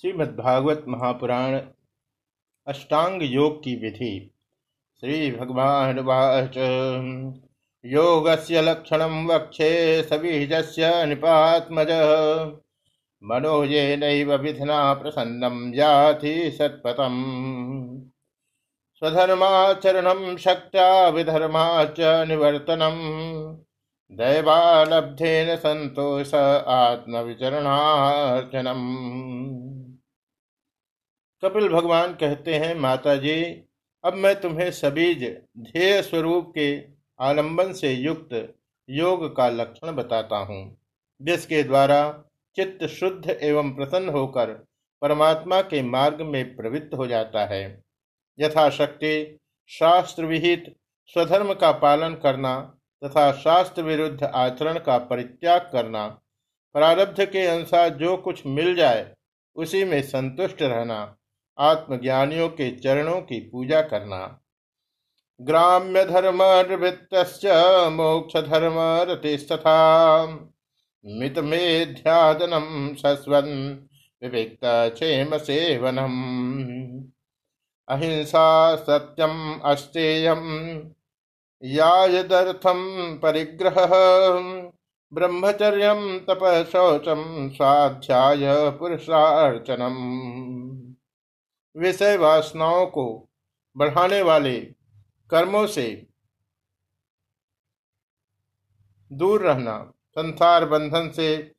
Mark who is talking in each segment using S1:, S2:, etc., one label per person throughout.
S1: श्रीमद्भागवत महापुराण, अष्टांग योग की विधि। श्री भगवान वाच योगस्य लक्षणं वक्षे सबीजस्य निपात्मज। मनो येनैव विधिना प्रसन्नं याति सत्पथम्। स्वधर्माचरणं शक्त्या विधर्माच दैवालब्धेन सन्तोष आत्मविचरणार्चनम् कपिल भगवान कहते हैं माता जी अब मैं तुम्हें सबीज ध्येय स्वरूप के आलंबन से युक्त योग का लक्षण बताता हूँ। जिसके द्वारा चित्त शुद्ध एवं प्रसन्न होकर परमात्मा के मार्ग में प्रवृत्त हो जाता है। यथाशक्ति शास्त्र विहित स्वधर्म का पालन करना तथा शास्त्र विरुद्ध आचरण का परित्याग करना, प्रारब्ध के अनुसार जो कुछ मिल जाए, उसी में संतुष्ट रहना आत्मज्ञानियों के चरणों की पूजा करना। ग्राम्य धर्म निवृत्त मोक्ष धर्म रतिस्तथा मित मेध्यादनम सस्वन विविक्त क्षेम सेवनम अहिंसा सत्यम अस्तेयम। यायदर्थम परिग्रह। ब्रह्मचर्य तप शौचम स्वाध्याय पुरुषार्चनम। विषय वासनाओं को बढ़ाने वाले कर्मों से दूर रहना, संसार बंधन से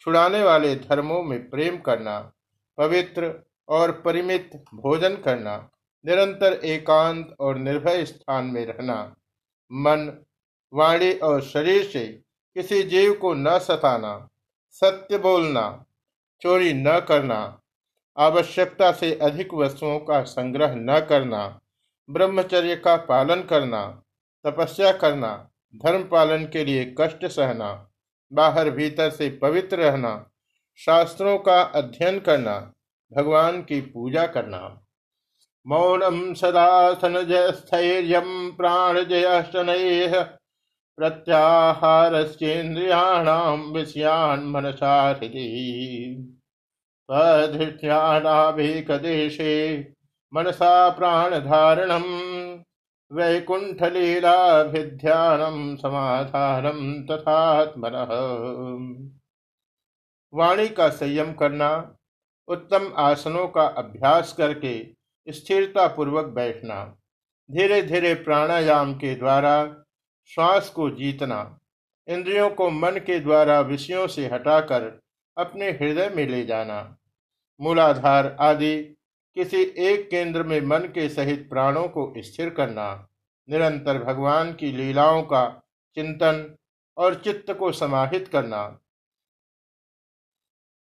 S1: छुड़ाने वाले धर्मों में प्रेम करना, पवित्र और परिमित भोजन करना, निरंतर एकांत और निर्भय स्थान में रहना। मन, वाणी और शरीर से किसी जीव को न सताना, सत्य बोलना, चोरी न करना आवश्यकता से अधिक वस्तुओं का संग्रह न करना, ब्रह्मचर्य का पालन करना, तपस्या करना, धर्म पालन के लिए कष्ट सहना, बाहर भीतर से पवित्र रहना, शास्त्रों का अध्ययन करना, भगवान की पूजा करना। मौनम सदासन जय स्थर्य प्राण जय शनैः प्रत्याहारस्येन्द्रियाणाम विषयान मनसा हृदय स्वधृत्यानाभिकदेशे मनसा प्राणधारणं, वैकुण्ठलीलाभिध्यानं, समाधानं तथात्मनः। वाणी का संयम करना, उत्तम आसनों का अभ्यास करके स्थिरता पूर्वक बैठना धीरे धीरे प्राणायाम के द्वारा श्वास को जीतना, इंद्रियों को मन के द्वारा विषयों से हटाकर अपने हृदय में ले जाना मूलाधार आदि किसी एक केंद्र में मन के सहित प्राणों को स्थिर करना, निरंतर भगवान की लीलाओं का चिंतन और चित्त को समाहित करना।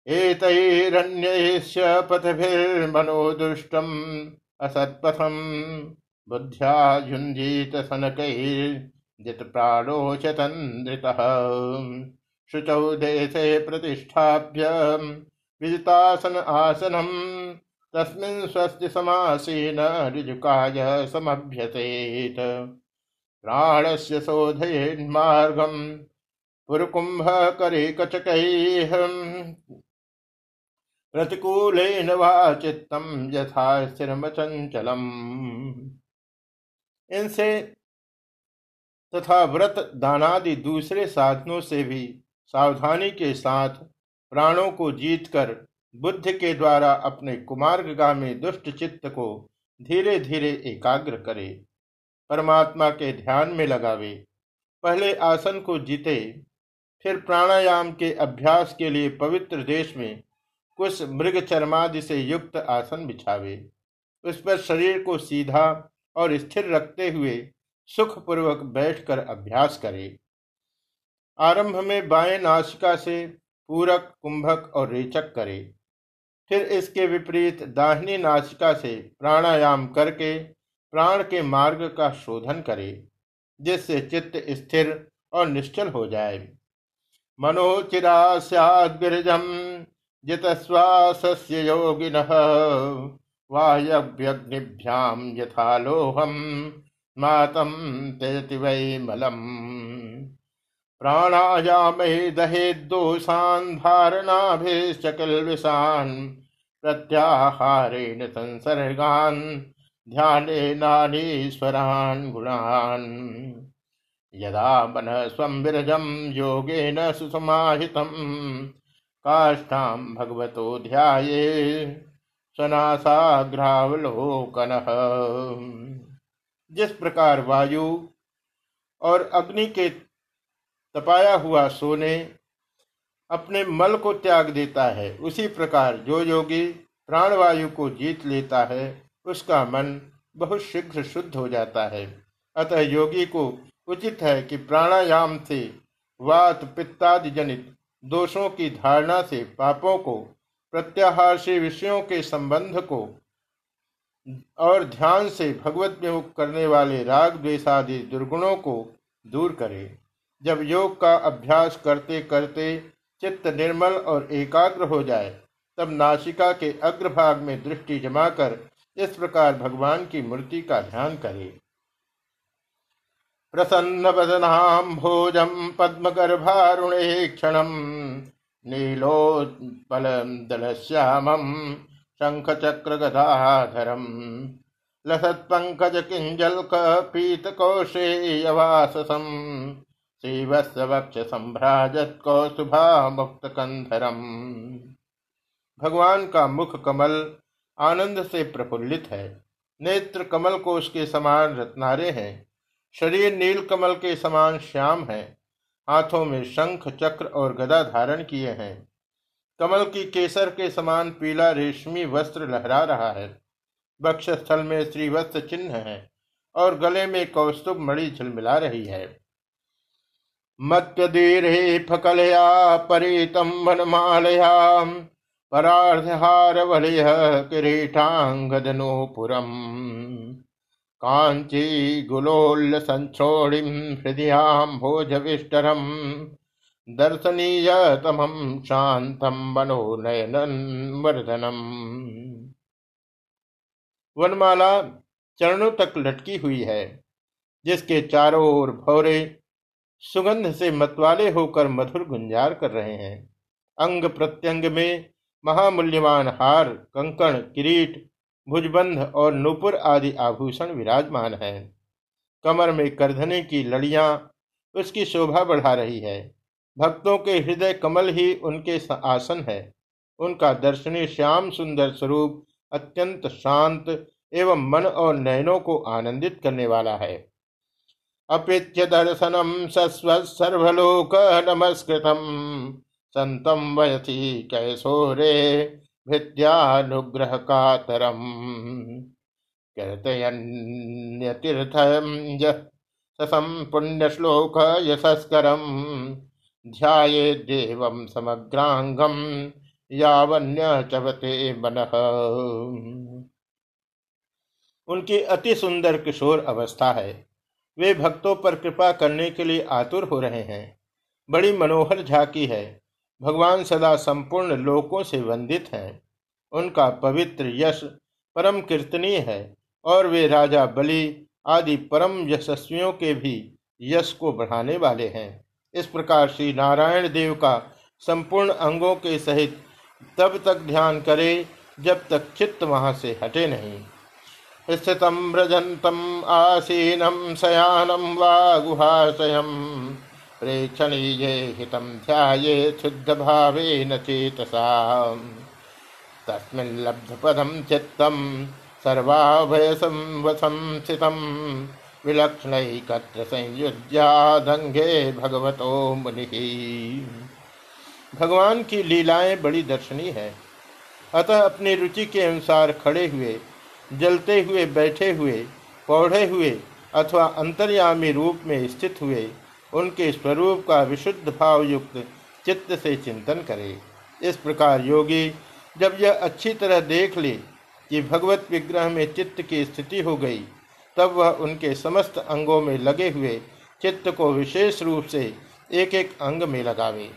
S1: एतैरन्यैश्च पथभिर्मनोदुष्टम् असत्पथम् बुद्ध्या युञ्जीत शनकैर्जितप्राणोचतन्द्रितः शुचौ देशे प्रतिष्ठाप्य विजितासन आसनम। तस्मिन् स्वस्ति समासीन ऋजुकाय समभ्यसेत। प्राणस्य शोधयेन्मार्गम् पुरकुम्भकरे कचकैः प्रतिकूलेन वा चित्तम यथा स्थिरमचंचलम इनसे तथा व्रत दानादि दूसरे साधनों से भी सावधानी के साथ प्राणों को जीतकर बुद्ध के द्वारा अपने कुमार्गामी दुष्ट चित्त को धीरे धीरे एकाग्र करे। परमात्मा के ध्यान में लगावे। पहले आसन को जीते, फिर प्राणायाम के अभ्यास के लिए पवित्र देश में कुछ मृग चर्मादि से युक्त आसन बिछावे। उस पर शरीर को सीधा और स्थिर रखते हुए सुखपूर्वक बैठकर अभ्यास करे। आरंभ में बाएँ नासिका से पूरक, कुंभक और रेचक करे। फिर इसके विपरीत दाहिनी नाचिका से प्राणायाम करके प्राण के मार्ग का शोधन करे, जिससे चित्त स्थिर और निश्चल हो जाए। मनोचिरा जित श्वास योगिन वायव्यग्निभ्याम यथालोहम, मातम त्यजति वै मलम। प्राणायामे दहेदोषान् धारणाभिश्चकिल्विषान् प्रत्याहारेण संसर्गान ध्यानेनानीश्वरान् गुणान्। यदा मन स्वं विरजं योगेन सुसमाहितं, काष्ठां भगवतो ध्याये सनासाग्रावलोकन। जिस प्रकार वायु और अग्नि के तपाया हुआ सोने अपने मल को त्याग देता है। उसी प्रकार जो योगी प्राणवायु को जीत लेता है, उसका मन बहुत शीघ्र शुद्ध हो जाता है। अतः योगी को उचित है कि प्राणायाम से वात, पित्तादि जनित दोषों की धारणा से पापों को प्रत्याहार से विषयों के संबंध को और ध्यान से भगवत विमुख करने वाले राग द्वेषादि दुर्गुणों को दूर करे। जब योग का अभ्यास करते करते चित्त निर्मल और एकाग्र हो जाए, तब नासिका के अग्रभाग में दृष्टि जमाकर इस प्रकार भगवान की मूर्ति का ध्यान करें। प्रसन्न बदनाम भोजम पद्म गर्भारुणे क्षण नीलोत्पल दलश्यामम शंख चक्र गदाधरम लसत पंकज किंजल पीत कौशेयवाससम श्रीवत्सवक्ष संभ्राजत कौसुभा मुक्त कंधरम भगवान का मुख कमल आनंद से प्रफुल्लित है। नेत्र कमल को उसके समान रत्नारे हैं। शरीर नील कमल के समान श्याम है। हाथों में शंख, चक्र और गदा धारण किए हैं। कमल की केसर के समान पीला रेशमी वस्त्र लहरा रहा है। बक्ष स्थल में श्रीवस्त्र चिन्ह है और गले में कौस्तुभ मणि झिलमिला रही है। मत्यदीरे फकलया परितम वनमालया परार्धहार वलय किरीटांगदनोपुरम कांची गुलोल संचोड़िम हृदयाम भोजविष्टरम दर्शनीय तमम शांतम मनो नयनन वर्धनम। वनमाला चरणों तक लटकी हुई है, जिसके चारों ओर भौरे सुगंध से मतवाले होकर मधुर गुंजार कर रहे हैं। अंग प्रत्यंग में महामूल्यवान हार, कंकण, किरीट, भुजबंध और नूपुर आदि आभूषण विराजमान है। कमर में करधने की लड़ियाँ उसकी शोभा बढ़ा रही है। भक्तों के हृदय कमल ही उनके आसन है। उनका दर्शनीय श्याम सुंदर स्वरूप अत्यंत शांत एवं मन और नयनों को आनंदित करने वाला है। अपित्य दर्शनम सर्वलोक नमस्कृतम संतम वयसी कैसोरे भृत्यानुग्रह कातरम ससम पुण्यश्लोक यशस्करम। ध्याये देवं समग्रांगम यावन्य चवते मन। उनकी अति सुंदर किशोर अवस्था है। वे भक्तों पर कृपा करने के लिए आतुर हो रहे हैं। बड़ी मनोहर झांकी है। भगवान सदा संपूर्ण लोकों से वंदित हैं। उनका पवित्र यश परम कीर्तनीय है और वे राजा बलि आदि परम यशस्वियों के भी यश को बढ़ाने वाले हैं। इस प्रकार श्री नारायण देव का संपूर्ण अंगों के सहित तब तक ध्यान करे जब तक चित्त वहाँ से हटे नहीं। स्थितम व्रजंतम आसीनम शयानम वा गुहाशयम प्रेक्षणीय हितम ध्याये शुद्ध भावे न चेतसा। तस्मिन् लब्धपदं चित्तं सर्वाभयसं वसं स्थितं। विलक्षणैकत्र संयुज्यादंगे भगवतो मुनि। भगवान की लीलाएँ बड़ी दर्शनीय है। अतः अपनी रुचि के अनुसार खड़े हुए जलते हुए, बैठे हुए पौधे हुए अथवा अंतर्यामी रूप में स्थित हुए, उनके स्वरूप का विशुद्ध भाव युक्त चित्त से चिंतन करे। इस प्रकार योगी जब यह अच्छी तरह देख ले कि भगवत विग्रह में चित्त की स्थिति हो गई, तब वह उनके समस्त अंगों में लगे हुए चित्त को विशेष रूप से एक एक अंग में लगावे।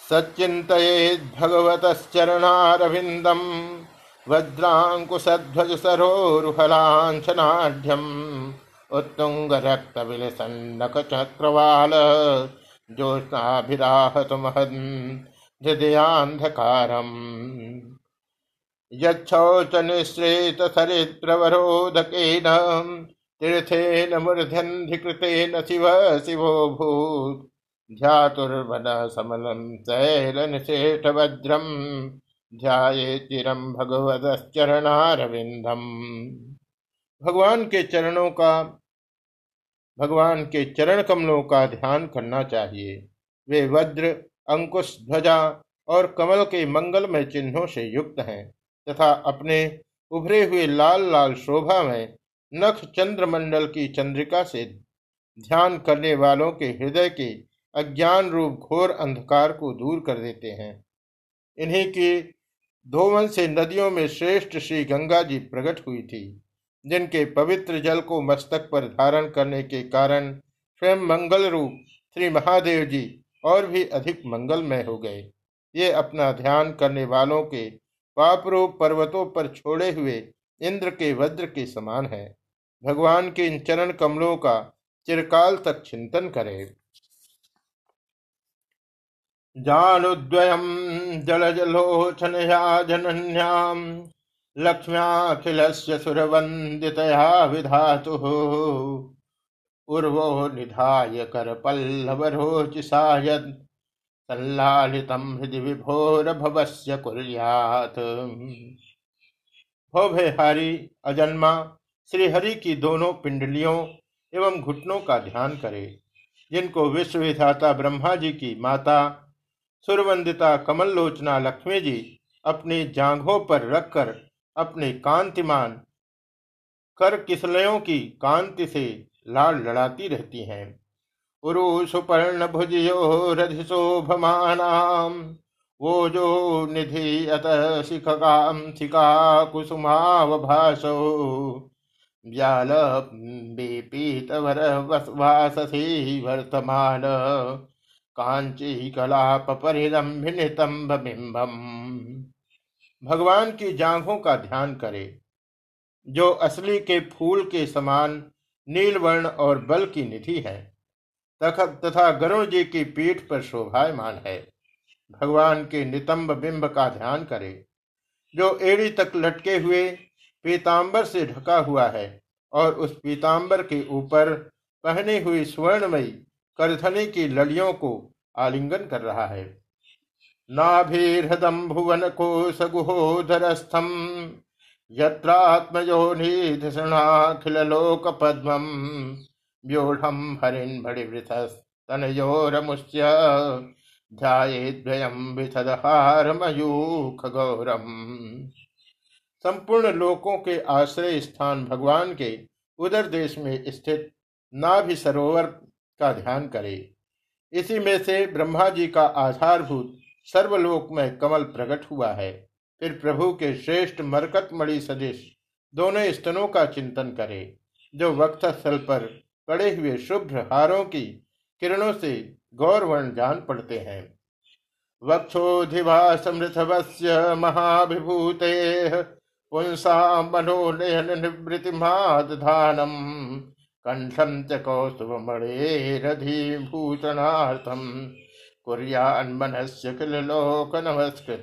S1: सचिंत भगवत चरणारविंदम वज्रांकुशध्वज सरोरुहलांछनाढ़ उत्तुंग रक्त विलसन्नक चक्रवाल ज्योत्नाभिराहत महन हृदयांधकारम यच्छौच निःश्रेत सरित्रवरोधकेन तीर्थेन मूर्धन्धिकृतेन शिव शिवो भूत् ध्यातुर्वन समलं शैलनिशेष वज्रम ध्याये चिरम भगवतश्चरणारविंदम भगवान के चरणों का, भगवान के चरण कमलों का ध्यान करना चाहिए। वे वज्र, अंकुश, ध्वजा और कमल के मंगलमय चिन्हों से युक्त हैं तथा अपने उभरे हुए लाल लाल शोभा में नख चंद्रमंडल की चंद्रिका से ध्यान करने वालों के हृदय के अज्ञान रूप घोर अंधकार को दूर कर देते हैं। इन्हीं की धोवन से नदियों में श्रेष्ठ श्री गंगा जी प्रकट हुई थी, जिनके पवित्र जल को मस्तक पर धारण करने के कारण स्वयं मंगल रूप श्री महादेव जी और भी अधिक मंगलमय हो गए। ये अपना ध्यान करने वालों के पाप रूप पर्वतों पर छोड़े हुए इंद्र के वज्र के समान है। भगवान के इन चरण कमलों का चिरकाल तक चिंतन करे। जानुद्वयम जल जलोचनया जनन्याम लक्ष्म्याखिलस्य सुरवन्दितया विधातुः। उर्वो निधाय करपल्लवरोचिषा यत् सल्लालितं हृदि विभोरभवस्य कुर्यात्। भवभयहारी अजन्मा, श्रीहरि की दोनों पिंडलियों एवं घुटनों का ध्यान करे, जिनको विश्वविधाता ब्रह्मा जी की माता सुरवंदिता कमल लोचना लक्ष्मी जी अपने जांघों पर रखकर अपने कांतिमान कर किसलयों की कांति से लाल लड़ाती रहती हैं। उरु सुपर्ण भुजयो रधि शोभमानाम, वो जो निधि अत शिखकाम शिखा कुसुमावभासो व्याल पीतवर वाससी वर्तमान। कांची परिलंबितम बिंबम। भगवान की जांघों का ध्यान करे, जो असली के फूल के समान नीलवर्ण और बल की निधि है, तथा गरुण जी की पीठ पर शोभायमान है। भगवान के नितंब बिंब का ध्यान करे, जो एड़ी तक लटके हुए पीतांबर से ढका हुआ है, और उस पीतांबर के ऊपर पहने हुई स्वर्णमयी करधनी की लड़ियों को आलिंगन कर रहा है। नाभिहृदम भुवन कोशगुहोधरस्थम यत्रात्मयोनिधिषणाखिल लोक हरिन् विथदहारमयूख गौरम संपूर्ण लोकों के आश्रय स्थान भगवान के उदर देश में स्थित नाभि सरोवर का ध्यान करे। इसी में से ब्रह्मा जी का आधारभूत सर्वलोक में कमल प्रकट हुआ है। फिर प्रभु के श्रेष्ठ मरकत मणि सदिश दोनों स्तनों का चिंतन करे, जो वक्त स्थल पर पड़े हुए शुभ्र हारों की किरणों से गौरवर्ण जान पड़ते हैं। वक्षोधिवा समृथवस्य महाभिभूते पुंसा मनोनयन निवृत्तिमाधानम कंठम च कौस्तुभमणेरधिभूषणार्थम कुर्यान्मनस्य किल लोक नमस्कृत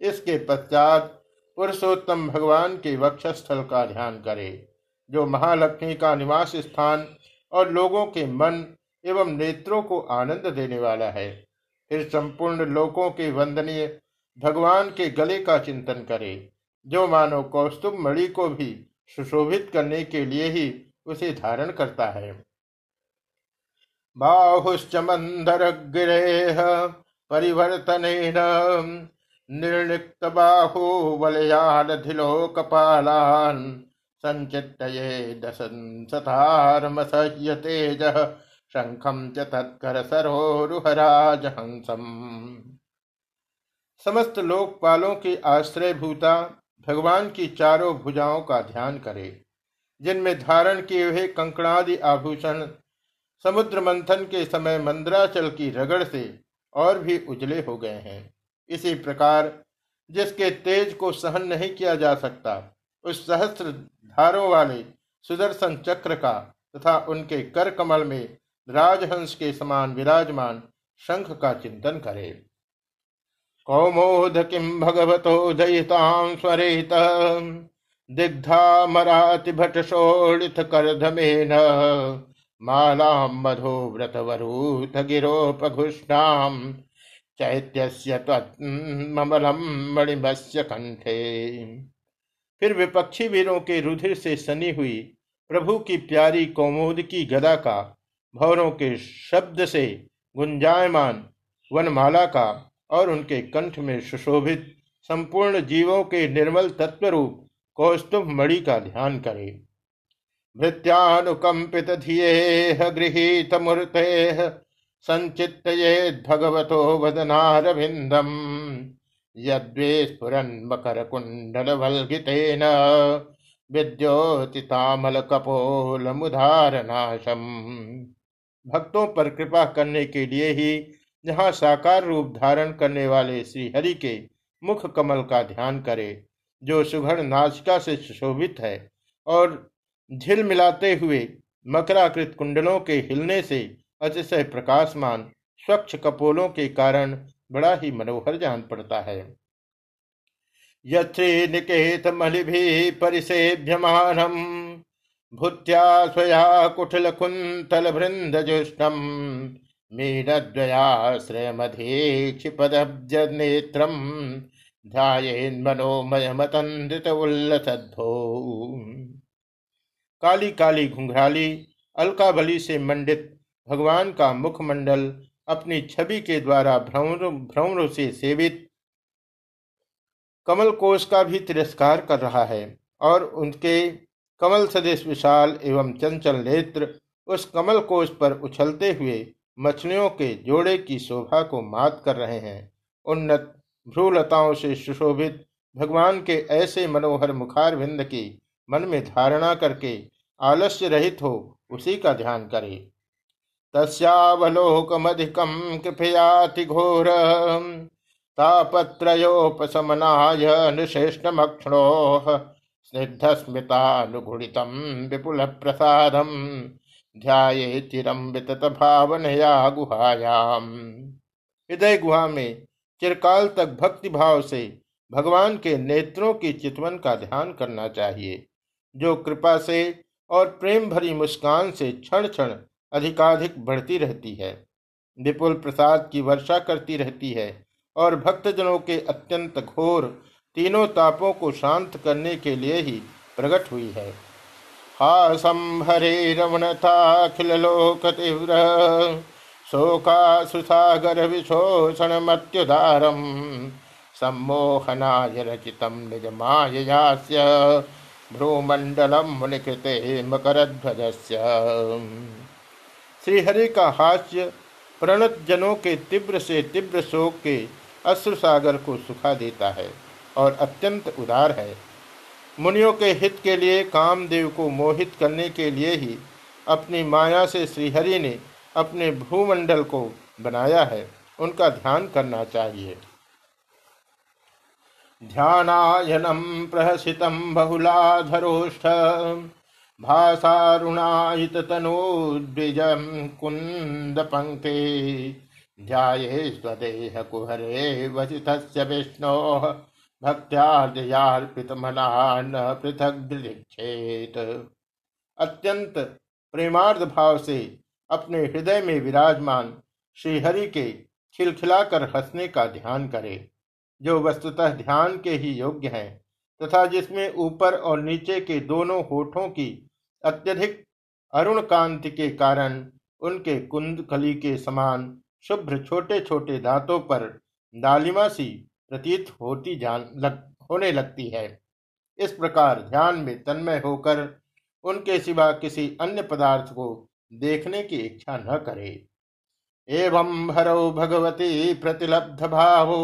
S1: इसके पश्चात पुरुषोत्तम भगवान के वक्षस्थल का ध्यान करे, जो महालक्ष्मी का निवास स्थान और लोगों के मन एवं नेत्रों को आनंद देने वाला है। फिर संपूर्ण लोकों के वंदनीय भगवान के गले का चिंतन करे, जो मानो कौस्तुभ मणि को भी सुशोभित करने के लिए ही उसे धारण करता है। बाहुश्च मन्दरगिरेः परिवर्तनेन निर्णिक्तबाहुवलयानधिलोकपालान् सञ्चित्तये दशंसतारमसह्य तेजः शङ्खं च तत्करसरोरुहराजहंसम् समस्त लोकपालों के आश्रय भूता भगवान की चारों भुजाओं का ध्यान करे, जिनमें धारण किए हुए कंकणादि आभूषण, समुद्र मंथन के समय मंद्राचल की रगड़ से और भी उजले हो गए हैं। इसी प्रकार, जिसके तेज को सहन नहीं किया जा सकता, उस सहस्त्र धारों वाले सुदर्शन चक्र का तथा उनके कर कमल में राजहंस के समान विराजमान शंख का चिंतन करे। कौमोद किम भगवतो दयितां दिग्धा मराति भट शोड़ित करधमेन मधो व्रतवरूथ गिरोपघुष्णाम् चैत्यस्य त्वमलम मणिमस्य कंठे फिर विपक्षी वीरों के रुधिर से सनी हुई प्रभु की प्यारी कौमोद की गदा का, भौरों के शब्द से गुंजायमान वनमाला का और उनके कंठ में सुशोभित, संपूर्ण जीवों के निर्मल तत्व रूप कौस्तुभ मणि का ध्यान करे। भृत्यानुकंपित धिये गृहीत मूर्ते संचित भगवतो वदनारविंदम। यद्वे स्फुरन मकर कुंडल वल्गितेन विद्योतितामल कपोल मुधारनाशम भक्तों पर कृपा करने के लिए ही जहाँ साकार रूप धारण करने वाले श्री हरि के मुख कमल का ध्यान करे, जो सुघड़ नाचिका से सुशोभित है और झिल मिलाते हुए मकराकृत कुंडलों के हिलने से अतिशय प्रकाशमान, स्वच्छ कपोलों के कारण बड़ा ही मनोहर जान पड़ता है। यथ्री निकेत मलिभि परिसेभ्यमानम, भूत्या स्वया कुठल कुंतल वृंद जुष्टम मीनद्वयाश्रयमधीक्षिपदब्ज नेत्रम ध्यानोमयमतंदित उल्लसद्भो काली काली घुंघराली अलका बली से मंडित भगवान का मुखमंडल अपनी छवि के द्वारा भ्रमर, भ्रमरों से सेवित कमल कोश का भी तिरस्कार कर रहा है और उनके कमल सदेश विशाल एवं चंचल नेत्र उस कमल कोश पर उछलते हुए मछलियों के जोड़े की शोभा को मात कर रहे हैं। उन्नत भ्रूलताओं से सुशोभित भगवान के ऐसे मनोहर मुखार भिंद की मन में धारणा करके आलस्य रहित हो, उसी का ध्यान करे। तस्वलोकमधिकम कृपयाति घोर तापत्रोपशमनाय निश्रेष्ठमक्षणो स्निग्ध स्मितानुगुणितम विपुल प्रसादम ध्याये चिरम वितत भावनया गुहायाम हृदय गुहा में चिरकाल तक भक्ति भाव से भगवान के नेत्रों की चितवन का ध्यान करना चाहिए, जो कृपा से और प्रेम भरी मुस्कान से क्षण क्षण अधिकाधिक बढ़ती रहती है, विपुल प्रसाद की वर्षा करती रहती है और भक्तजनों के अत्यंत घोर तीनों तापों को शांत करने के लिए ही प्रकट हुई है। हा संभरे विशोषण मत्युदारम सम्मोहनाय रचितम निज माययास्य भ्रूमंडलम मुनिकृते मकरध्वजस्य श्रीहरि का हास्य प्रणत जनों के तीव्र से तीव्र शोक के अश्रुसागर को सुखा देता है और अत्यंत उदार है। मुनियों के हित के लिए, कामदेव को मोहित करने के लिए ही अपनी माया से श्रीहरि ने अपने भूमंडल को बनाया है। उनका ध्यान करना चाहिए। ध्यानायनम प्रहसित बहुलाधरोष्ठ। भाषारुणायित तनोद्विज कुंद पंक्ति ध्याये स्वदेह कुहरे वसित विष्णो। भक्त्यार्पित न पृथक दीक्षेत अत्यंत प्रेमार्ध भाव से अपने हृदय में विराजमान श्रीहरि के खिलखिलाकर हंसने का ध्यान करे, जो वस्तुतः ध्यान के ही योग्य है, तथा जिसमें ऊपर और नीचे के दोनों होठों की अत्यधिक अरुण कांति के कारण उनके कुंद कली के समान शुभ्र छोटे छोटे दांतों पर दालिमा सी प्रतीत होती जान लग, होने लगती है। इस प्रकार ध्यान में तन्मय होकर उनके सिवा किसी अन्य पदार्थ को देखने की इच्छा न करे। एवं भरो भगवती प्रतिलब्ध भावो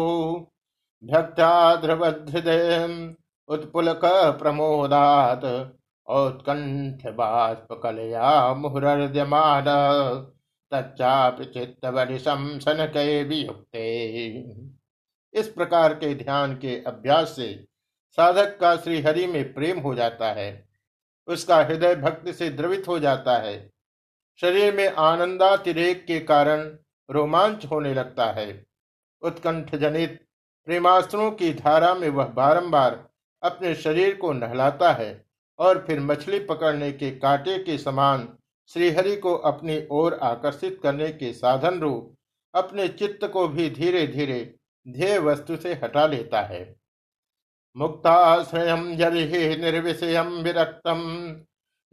S1: भक्ता ध्रुवहृदय उत्पुलक प्रमोदात औत्कंठ बाष्प कलया मुहुर्यमान तच्चाप चित्त सन के वियुक्ते। इस प्रकार के ध्यान के अभ्यास से साधक का श्री हरि में प्रेम हो जाता है। उसका हृदय भक्ति से द्रवित हो जाता है। शरीर में आनंदातिरेक के कारण रोमांच होने लगता है। उत्कंठ जनित प्रेमास्त्रों की धारा में वह बारंबार अपने शरीर को नहलाता है और फिर मछली पकड़ने के कांटे के समान श्रीहरि को अपनी ओर आकर्षित करने के साधन रूप अपने चित्त को भी धीरे धीरे ध्येय वस्तु से हटा लेता है। मुक्ताश्रय निर्विषय विरक्तम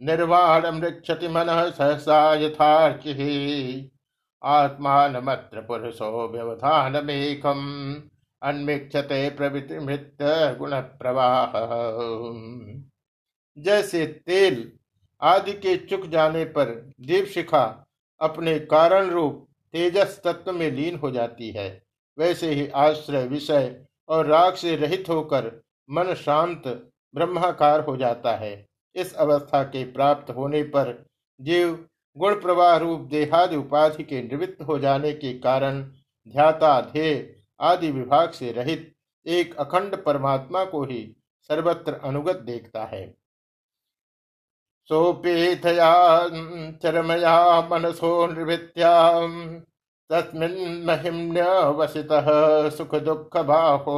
S1: निर्वाण मृक्षति मन सहसा यथार्चि। आत्मानमत्र पुरुषो व्यवधान मेघम अन्मिक्षते प्रवृत्ति मृत गुण प्रवाह जैसे तेल आदि के चुक जाने पर दीपशिखा अपने कारण रूप तेजस तत्व में लीन हो जाती है। वैसे ही आश्रय विषय और राग से रहित होकर मन शांत, ब्रह्माकार हो जाता है। इस अवस्था के प्राप्त होने पर जीव गुण प्रवाह रूप देहादि उपाधि के निवृत्त हो जाने के कारण ध्याता, ध्येय आदि विभाग से रहित एक अखंड परमात्मा को ही सर्वत्र अनुगत देखता है। सोपेथया चरमया मनसो निवृत्त्या तस्मिन् महिम्न्यवसितः सुख दुःख बाहो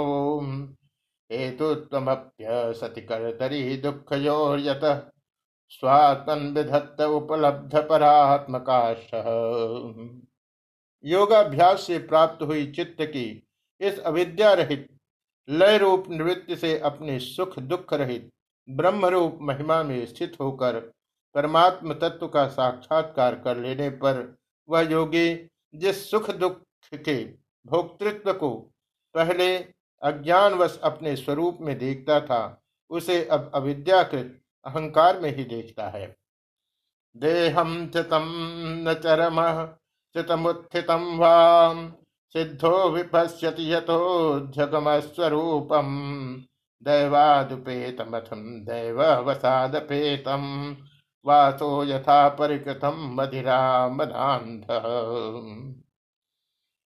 S1: हेतुत्वमप्यसति कर्तरि दुःखयोर्यतः स्वात्मन विधत्त उपलब्ध परात्मकाश योगाभ्यास से प्राप्त हुई चित्त की इस अविद्या रहित लय रूप निवृत्ति से अपने सुख दुख रहित ब्रह्म रूप महिमा में स्थित होकर परमात्म तत्व का साक्षात्कार कर लेने पर वह योगी जिस सुख दुख के भोक्तृत्व को पहले अज्ञानवश अपने स्वरूप में देखता था, उसे अब अविद्याकृत अहंकार में ही देखता है। देहम चितम न चरम चितमुत्थितम सिद्धो विपश्यति यथो जगमस्वरूपम। दैवादुपेतमथम दैव वसादपेतम वासो यथा परिकृतम मदिरा मदांध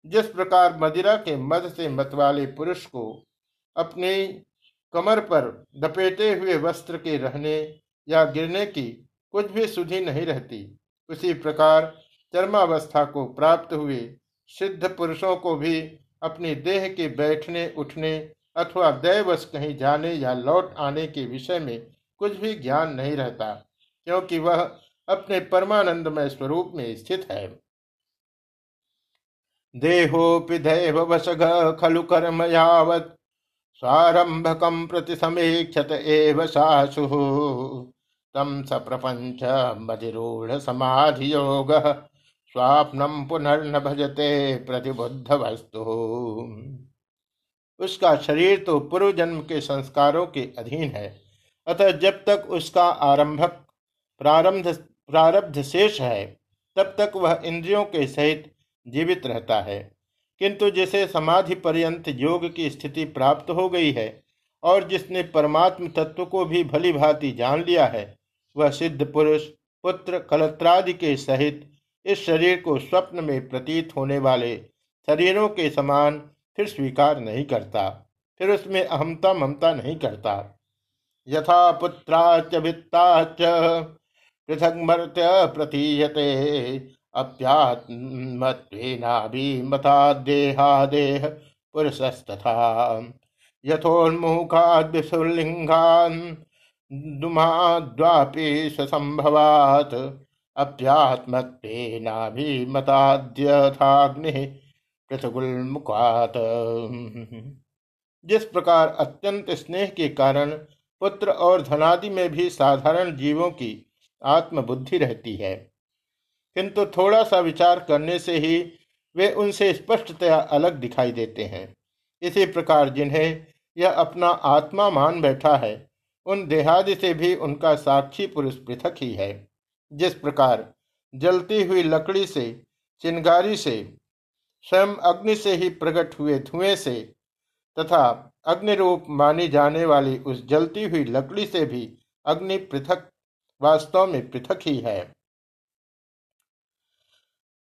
S1: जिस प्रकार मदिरा के मध से मत वाले पुरुष को अपने कमर पर दपेटे हुए वस्त्र के रहने या गिरने की कुछ भी सुधि नहीं रहती, उसी प्रकार चर्मावस्था को प्राप्त हुए सिद्ध पुरुषों को भी अपने देह के बैठने, उठने अथवा दैवश कहीं जाने या लौट आने के विषय में कुछ भी ज्ञान नहीं रहता। क्योंकि वह अपने परमानंदमय स्वरूप में स्थित है। देहोपि दैव वशग खलु कर्म यावत प्रति समीक्षत एव सासु। तम स प्रपंच मधिरूढ़ समाधि योग स्वाप्नम पुनर्न भजते प्रतिबुद्ध वस्तु उसका शरीर तो पूर्व जन्म के संस्कारों के अधीन है, अतः जब तक उसका आरंभक प्रारंभ, प्रारब्ध शेष है, तब तक वह इंद्रियों के सहित जीवित रहता है। किंतु जिसे समाधि पर्यंत योग की स्थिति प्राप्त हो गई है, और जिसने परमात्म तत्व को भी भली भांति जान लिया है, वह सिद्ध पुरुष, पुत्र, कलत्रादि के सहित इस शरीर को स्वप्न में प्रतीत होने वाले शरीरों के समान फिर स्वीकार नहीं करता, फिर उसमें अहमता ममता नहीं करता। यथा पुत्राच भित्ताच पृथक मर्त्य प्रतीयते। अप्यात्मत्वेनाभिमतादेहादेह पुरुषस्तथा। यथोन्मुखाद् विसुलिङ्गान् दुमाद्वापि स्वसम्भवात् अप्यात्मत्वेनाभिमताद्यथाग्निः मुखात जिस प्रकार अत्यंत स्नेह के कारण पुत्र और धनादि में भी साधारण जीवों की आत्मबुद्धि रहती है। किंतु थोड़ा सा विचार करने से ही वे उनसे स्पष्टतया अलग दिखाई देते हैं। इसी प्रकार जिन्हें यह अपना आत्मा मान बैठा है, उन देहादि से भी उनका साक्षी पुरुष पृथक ही है। जिस प्रकार जलती हुई लकड़ी से, चिंगारी से, स्वयं अग्नि से ही प्रकट हुए धुएँ से, तथा अग्नि रूप मानी जाने वाली उस जलती हुई लकड़ी से भी अग्नि पृथक वास्तव में पृथक ही है।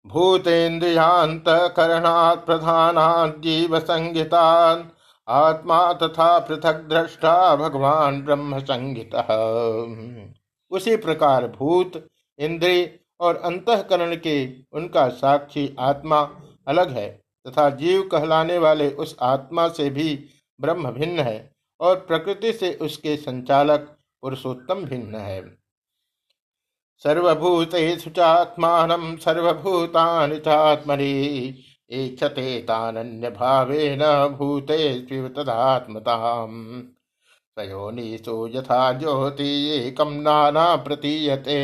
S1: भूतेन्द्रियांत करणात् प्रधानात् जीव संहिता आत्मा तथा पृथक दृष्टा भगवान ब्रह्म संहित उसी प्रकार भूत इंद्रिय और अंतकरण के उनका साक्षी आत्मा अलग है तथा जीव कहलाने वाले उस आत्मा से भी ब्रह्म भिन्न है और प्रकृति से उसके संचालक पुरुषोत्तम भिन्न है। सर्वभूतेषु चात्मानं सर्वभूतानि चात्मनि ईक्षते तानन्य भावेन भूतेष्विव तदात्मताम् तयोनिषु यथा ज्योति एकं नाना प्रतीयते।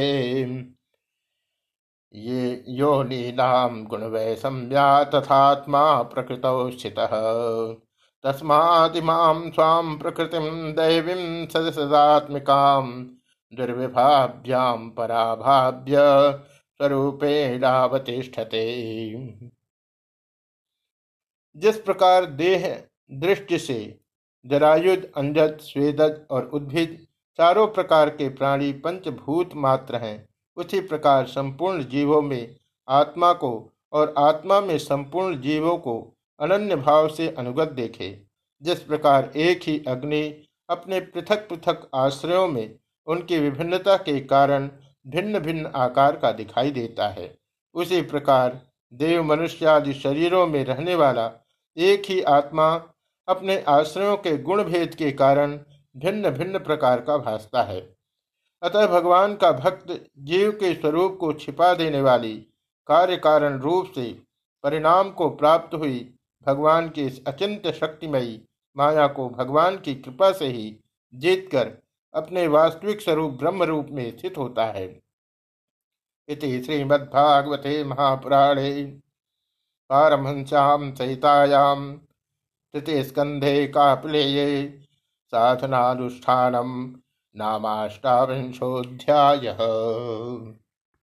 S1: ये योनीनां गुणवैषम्या तथात्मा प्रकृतौ स्थितः। तस्मादिमां स्वां प्रकृतिं दैवीं सदसदात्मिकां दुर्विभाव्यां पराभाव्य स्वरूपेणावतिष्ठते जिस प्रकार देह दृष्टि से जरायुध अंजद स्वेदज और उद्भिद चारों प्रकार के प्राणी पंचभूत मात्र हैं, उसी प्रकार संपूर्ण जीवों में आत्मा को और आत्मा में संपूर्ण जीवों को अनन्य भाव से अनुगत देखे। जिस प्रकार एक ही अग्नि अपने पृथक पृथक आश्रयों में उनकी विभिन्नता के कारण भिन्न भिन्न आकार का दिखाई देता है। उसी प्रकार देव मनुष्य आदि शरीरों में रहने वाला एक ही आत्मा अपने आश्रयों के गुण भेद के कारण भिन्न भिन्न प्रकार का भासता है। अतः भगवान का भक्त जीव के स्वरूप को छिपा देने वाली कार्य कारण रूप से परिणाम को प्राप्त हुई भगवान की इस अचिंत शक्तिमयी माया को भगवान की कृपा से ही जीतकर अपने वास्तविक स्वरूप ब्रह्म रूप में स्थित होता है। इति श्रीमद्भागवते महापुराणे पारमहंस्यां सहितायां तृतीय स्कंधे कापलेये साधनाष्ठान नामाष्टाविंशोऽध्यायः।